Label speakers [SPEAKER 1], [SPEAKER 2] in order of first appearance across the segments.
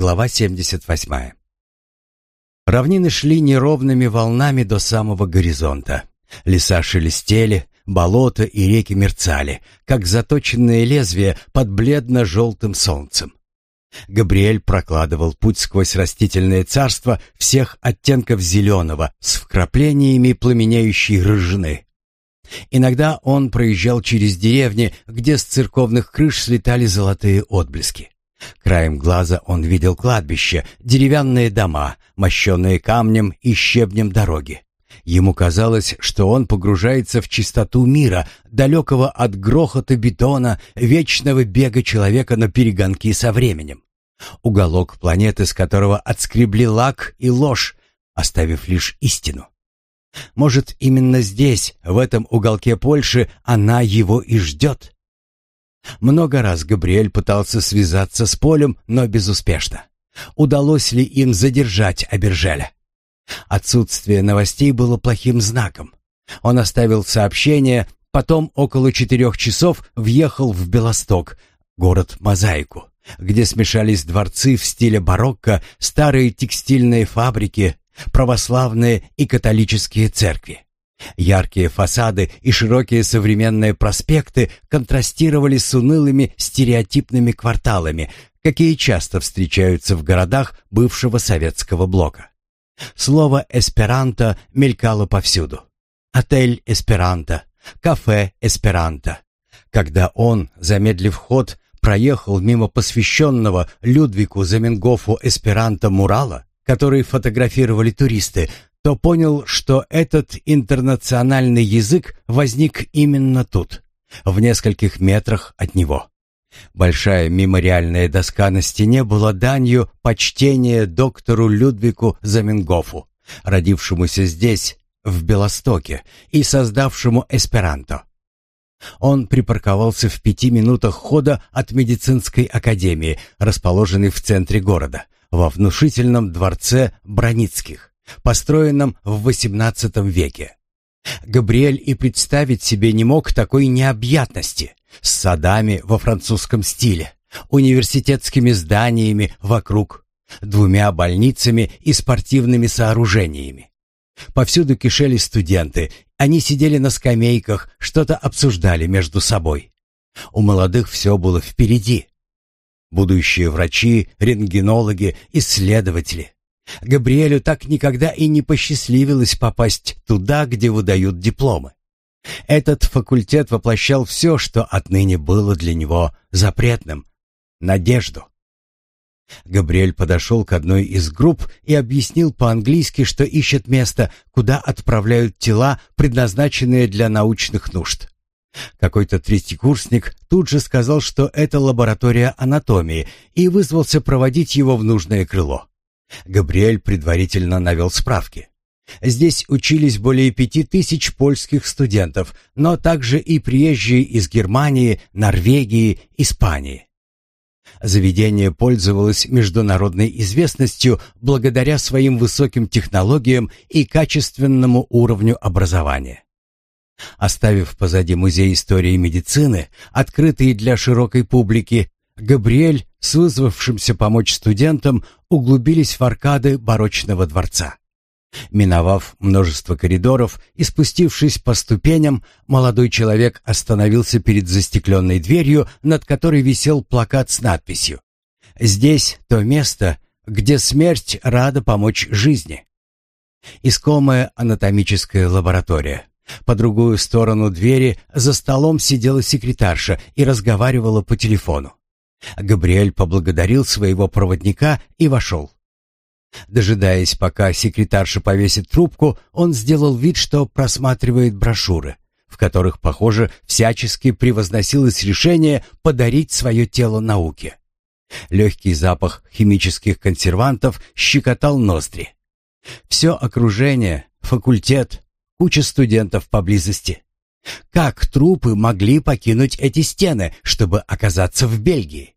[SPEAKER 1] Глава 78. Равнины шли неровными волнами до самого горизонта. Леса шелестели, болота и реки мерцали, как заточенные лезвия под бледно-желтым солнцем. Габриэль прокладывал путь сквозь растительное царство всех оттенков зеленого с вкраплениями пламенеющей рыжины. Иногда он проезжал через деревни, где с церковных крыш слетали золотые отблески. Краем глаза он видел кладбище, деревянные дома, мощенные камнем и щебнем дороги. Ему казалось, что он погружается в чистоту мира, далекого от грохота бетона, вечного бега человека на перегонки со временем. Уголок планеты, с которого отскребли лак и ложь, оставив лишь истину. Может, именно здесь, в этом уголке Польши, она его и ждет? Много раз Габриэль пытался связаться с Полем, но безуспешно. Удалось ли им задержать Абержеля? Отсутствие новостей было плохим знаком. Он оставил сообщение, потом около четырех часов въехал в Белосток, город Мозаику, где смешались дворцы в стиле барокко, старые текстильные фабрики, православные и католические церкви. Яркие фасады и широкие современные проспекты контрастировали с унылыми стереотипными кварталами, какие часто встречаются в городах бывшего советского блока. Слово «эсперанто» мелькало повсюду. Отель «Эсперанто», кафе «Эсперанто». Когда он, замедлив ход, проехал мимо посвященного Людвику Заменгофу Эсперанто Мурала, который фотографировали туристы, то понял, что этот интернациональный язык возник именно тут, в нескольких метрах от него. Большая мемориальная доска на стене была данью почтения доктору Людвику Замингофу, родившемуся здесь, в Белостоке, и создавшему эсперанто. Он припарковался в пяти минутах хода от медицинской академии, расположенной в центре города, во внушительном дворце Броницких построенном в XVIII веке. Габриэль и представить себе не мог такой необъятности с садами во французском стиле, университетскими зданиями вокруг, двумя больницами и спортивными сооружениями. Повсюду кишели студенты, они сидели на скамейках, что-то обсуждали между собой. У молодых все было впереди. Будущие врачи, рентгенологи, исследователи. Габриэлю так никогда и не посчастливилось попасть туда, где выдают дипломы. Этот факультет воплощал все, что отныне было для него запретным — надежду. Габриэль подошел к одной из групп и объяснил по-английски, что ищет место, куда отправляют тела, предназначенные для научных нужд. Какой-то третий курсник тут же сказал, что это лаборатория анатомии, и вызвался проводить его в нужное крыло. Габриэль предварительно навел справки. Здесь учились более пяти тысяч польских студентов, но также и приезжие из Германии, Норвегии, Испании. Заведение пользовалось международной известностью благодаря своим высоким технологиям и качественному уровню образования. Оставив позади музей истории медицины, открытый для широкой публики, Габриэль с вызвавшимся помочь студентам углубились в аркады барочного дворца. Миновав множество коридоров и спустившись по ступеням, молодой человек остановился перед застекленной дверью, над которой висел плакат с надписью «Здесь то место, где смерть рада помочь жизни». Искомая анатомическая лаборатория. По другую сторону двери за столом сидела секретарша и разговаривала по телефону. Габриэль поблагодарил своего проводника и вошел. Дожидаясь, пока секретарша повесит трубку, он сделал вид, что просматривает брошюры, в которых, похоже, всячески превозносилось решение подарить свое тело науке. Легкий запах химических консервантов щекотал ноздри. Все окружение, факультет, куча студентов поблизости. Как трупы могли покинуть эти стены, чтобы оказаться в Бельгии?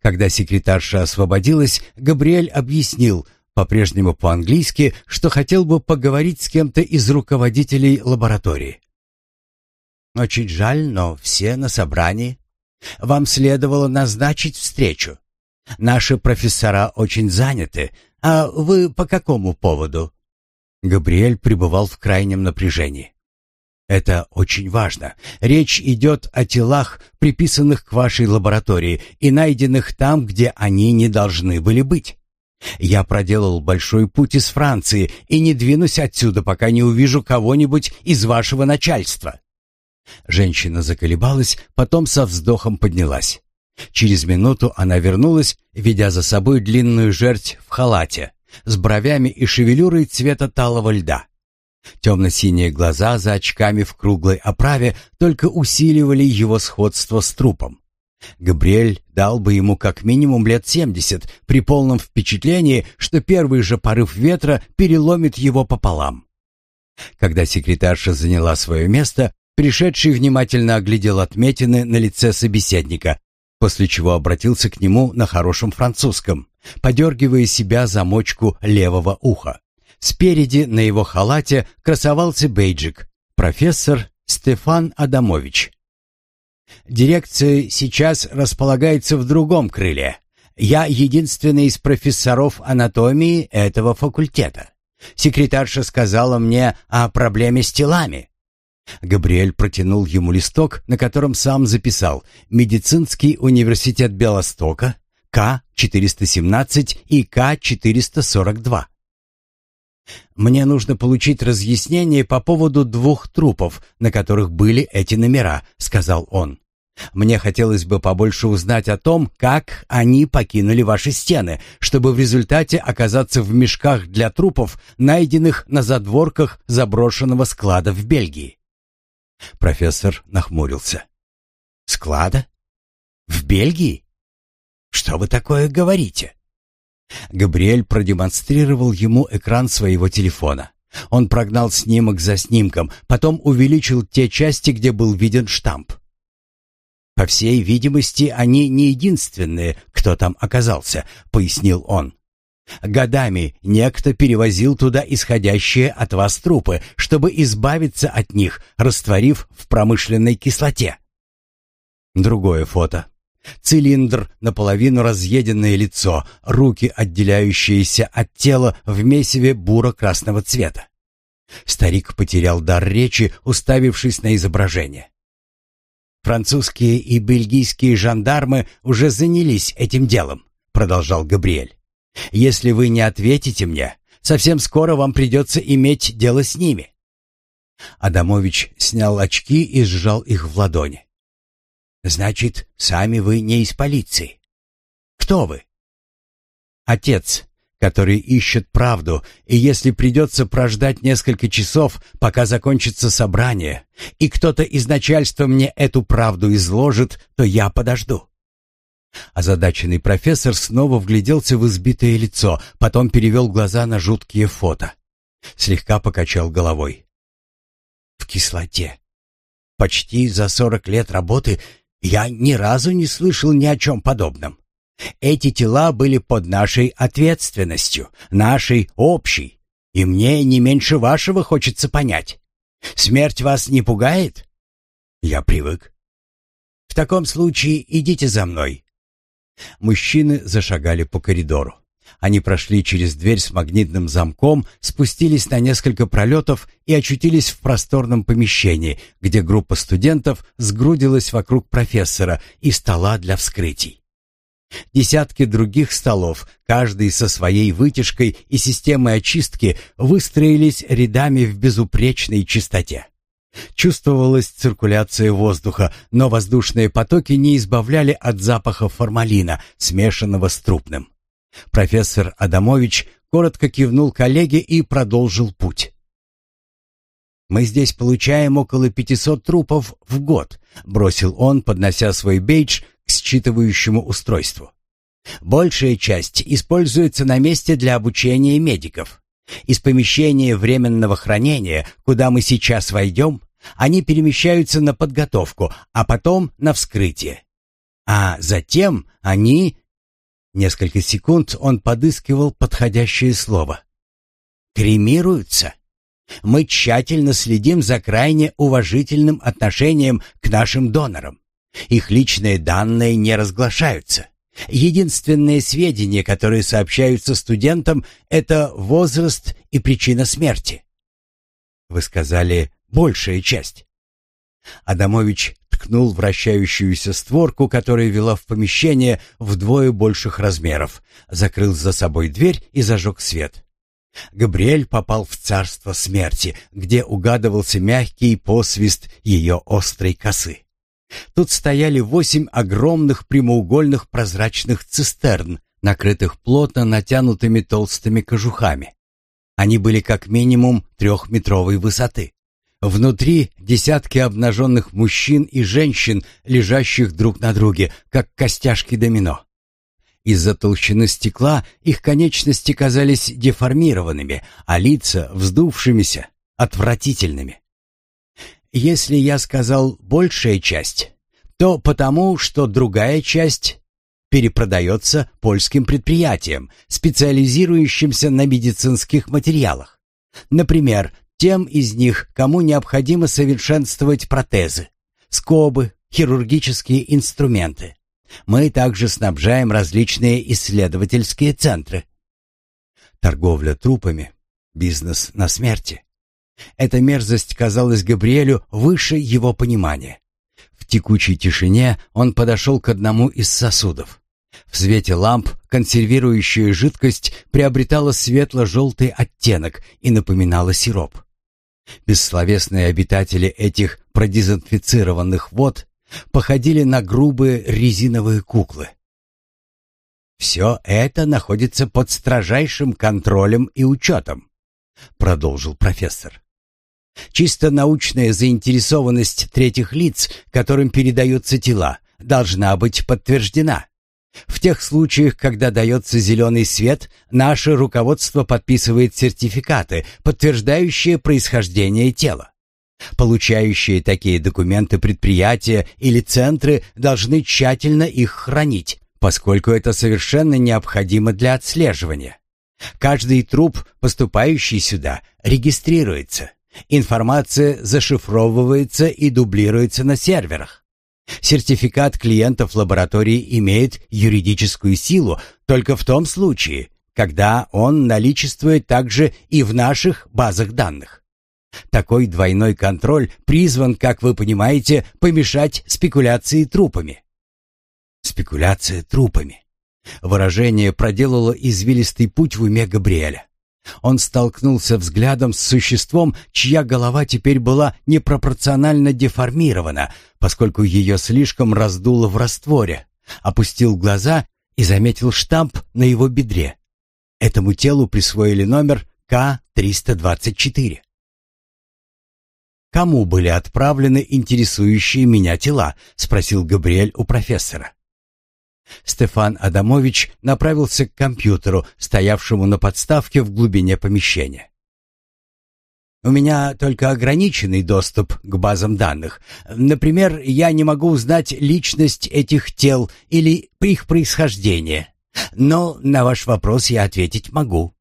[SPEAKER 1] Когда секретарша освободилась, Габриэль объяснил, по-прежнему по-английски, что хотел бы поговорить с кем-то из руководителей лаборатории. «Очень жаль, но все на собрании. Вам следовало назначить встречу. Наши профессора очень заняты. А вы по какому поводу?» Габриэль пребывал в крайнем напряжении. Это очень важно. Речь идет о телах, приписанных к вашей лаборатории и найденных там, где они не должны были быть. Я проделал большой путь из Франции и не двинусь отсюда, пока не увижу кого-нибудь из вашего начальства. Женщина заколебалась, потом со вздохом поднялась. Через минуту она вернулась, ведя за собой длинную жерть в халате, с бровями и шевелюрой цвета талого льда. Темно-синие глаза за очками в круглой оправе только усиливали его сходство с трупом. Габриэль дал бы ему как минимум лет семьдесят при полном впечатлении, что первый же порыв ветра переломит его пополам. Когда секретарша заняла свое место, пришедший внимательно оглядел отметины на лице собеседника, после чего обратился к нему на хорошем французском, подергивая себя за мочку левого уха. Спереди на его халате красовался бейджик «Профессор Стефан Адамович». Дирекция сейчас располагается в другом крыле. Я единственный из профессоров анатомии этого факультета. Секретарша сказала мне о проблеме с телами. Габриэль протянул ему листок, на котором сам записал «Медицинский университет Белостока, К-417 и К-442». Мне нужно получить разъяснение по поводу двух трупов, на которых были эти номера, сказал он. Мне хотелось бы побольше узнать о том, как они покинули ваши стены, чтобы в результате оказаться в мешках для трупов, найденных на задворках заброшенного склада в Бельгии. Профессор нахмурился. Склада? В Бельгии? Что вы такое говорите? Габриэль продемонстрировал ему экран своего телефона. Он прогнал снимок за снимком, потом увеличил те части, где был виден штамп. «По всей видимости, они не единственные, кто там оказался», — пояснил он. «Годами некто перевозил туда исходящие от вас трупы, чтобы избавиться от них, растворив в промышленной кислоте». Другое фото. Цилиндр, наполовину разъеденное лицо, руки, отделяющиеся от тела в месиве буро-красного цвета. Старик потерял дар речи, уставившись на изображение. «Французские и бельгийские жандармы уже занялись этим делом», — продолжал Габриэль. «Если вы не ответите мне, совсем скоро вам придется иметь дело с ними». Адамович снял очки и сжал их в ладони. Значит, сами вы не из полиции. Кто вы? Отец, который ищет правду, и если придется прождать несколько часов, пока закончится собрание, и кто-то из начальства мне эту правду изложит, то я подожду. Озадаченный профессор снова вгляделся в избитое лицо, потом перевел глаза на жуткие фото. Слегка покачал головой. В кислоте. Почти за сорок лет работы я ни разу не слышал ни о чем подобном. Эти тела были под нашей ответственностью, нашей общей. И мне не меньше вашего хочется понять. Смерть вас не пугает? Я привык. В таком случае идите за мной. Мужчины зашагали по коридору. Они прошли через дверь с магнитным замком, спустились на несколько пролетов и очутились в просторном помещении, где группа студентов сгрудилась вокруг профессора и стола для вскрытий. Десятки других столов, каждый со своей вытяжкой и системой очистки, выстроились рядами в безупречной чистоте. Чувствовалась циркуляция воздуха, но воздушные потоки не избавляли от запаха формалина, смешанного с трупным. Профессор Адамович коротко кивнул коллеге и продолжил путь. «Мы здесь получаем около 500 трупов в год», — бросил он, поднося свой бейдж к считывающему устройству. «Большая часть используется на месте для обучения медиков. Из помещения временного хранения, куда мы сейчас войдем, они перемещаются на подготовку, а потом на вскрытие. А затем они Несколько секунд он подыскивал подходящее слово. «Кремируются. Мы тщательно следим за крайне уважительным отношением к нашим донорам. Их личные данные не разглашаются. Единственные сведения, которые сообщаются студентам, это возраст и причина смерти». Вы сказали «большая часть». Адамович ткнул вращающуюся створку, которая вела в помещение вдвое больших размеров, закрыл за собой дверь и зажег свет. Габриэль попал в царство смерти, где угадывался мягкий посвист ее острой косы. Тут стояли восемь огромных прямоугольных прозрачных цистерн, накрытых плотно натянутыми толстыми кожухами. Они были как минимум трехметровой высоты. Внутри десятки обнаженных мужчин и женщин, лежащих друг на друге, как костяшки домино. Из-за толщины стекла их конечности казались деформированными, а лица — вздувшимися, отвратительными. Если я сказал «большая часть», то потому, что другая часть перепродается польским предприятиям, специализирующимся на медицинских материалах. Например, тем из них, кому необходимо совершенствовать протезы, скобы, хирургические инструменты. Мы также снабжаем различные исследовательские центры. Торговля трупами – бизнес на смерти. Эта мерзость казалась Габриэлю выше его понимания. В текучей тишине он подошел к одному из сосудов. В свете ламп консервирующая жидкость приобретала светло-желтый оттенок и напоминала сироп. Бессловесные обитатели этих продезинфицированных вод походили на грубые резиновые куклы. «Все это находится под строжайшим контролем и учетом», — продолжил профессор. «Чисто научная заинтересованность третьих лиц, которым передаются тела, должна быть подтверждена. В тех случаях, когда дается зеленый свет, наше руководство подписывает сертификаты, подтверждающие происхождение тела. Получающие такие документы предприятия или центры должны тщательно их хранить, поскольку это совершенно необходимо для отслеживания. Каждый труп, поступающий сюда, регистрируется. Информация зашифровывается и дублируется на серверах. Сертификат клиентов лаборатории имеет юридическую силу только в том случае, когда он наличествует также и в наших базах данных. Такой двойной контроль призван, как вы понимаете, помешать спекуляции трупами. Спекуляция трупами. Выражение проделало извилистый путь в уме Габриэля. Он столкнулся взглядом с существом, чья голова теперь была непропорционально деформирована, поскольку ее слишком раздуло в растворе, опустил глаза и заметил штамп на его бедре. Этому телу присвоили номер К-324. «Кому были отправлены интересующие меня тела?» — спросил Габриэль у профессора. Стефан Адамович направился к компьютеру, стоявшему на подставке в глубине помещения. «У меня только ограниченный доступ к базам данных. Например, я не могу узнать личность этих тел или их происхождение. Но на ваш вопрос я ответить могу».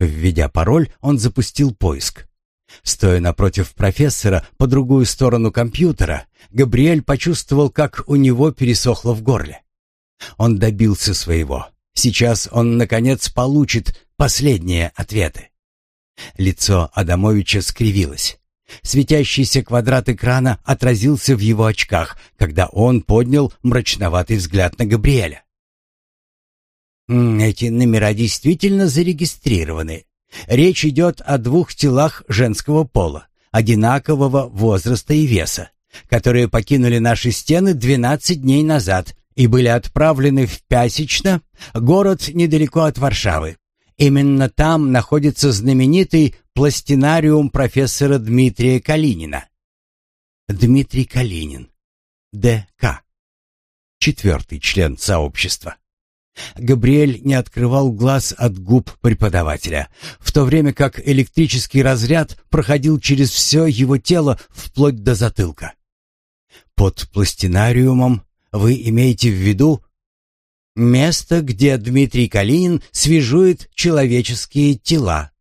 [SPEAKER 1] Введя пароль, он запустил поиск. Стоя напротив профессора по другую сторону компьютера, Габриэль почувствовал, как у него пересохло в горле. Он добился своего. Сейчас он, наконец, получит последние ответы. Лицо Адамовича скривилось. Светящийся квадрат экрана отразился в его очках, когда он поднял мрачноватый взгляд на Габриэля. «Эти номера действительно зарегистрированы. Речь идет о двух телах женского пола, одинакового возраста и веса, которые покинули наши стены 12 дней назад и были отправлены в Пясечно, город недалеко от Варшавы. Именно там находится знаменитый пластинариум профессора Дмитрия Калинина. Дмитрий Калинин, ДК, четвертый член сообщества. Габриэль не открывал глаз от губ преподавателя, в то время как электрический разряд проходил через все его тело вплоть до затылка. Под пластинариумом вы имеете в виду место, где Дмитрий Калинин свяжует человеческие тела?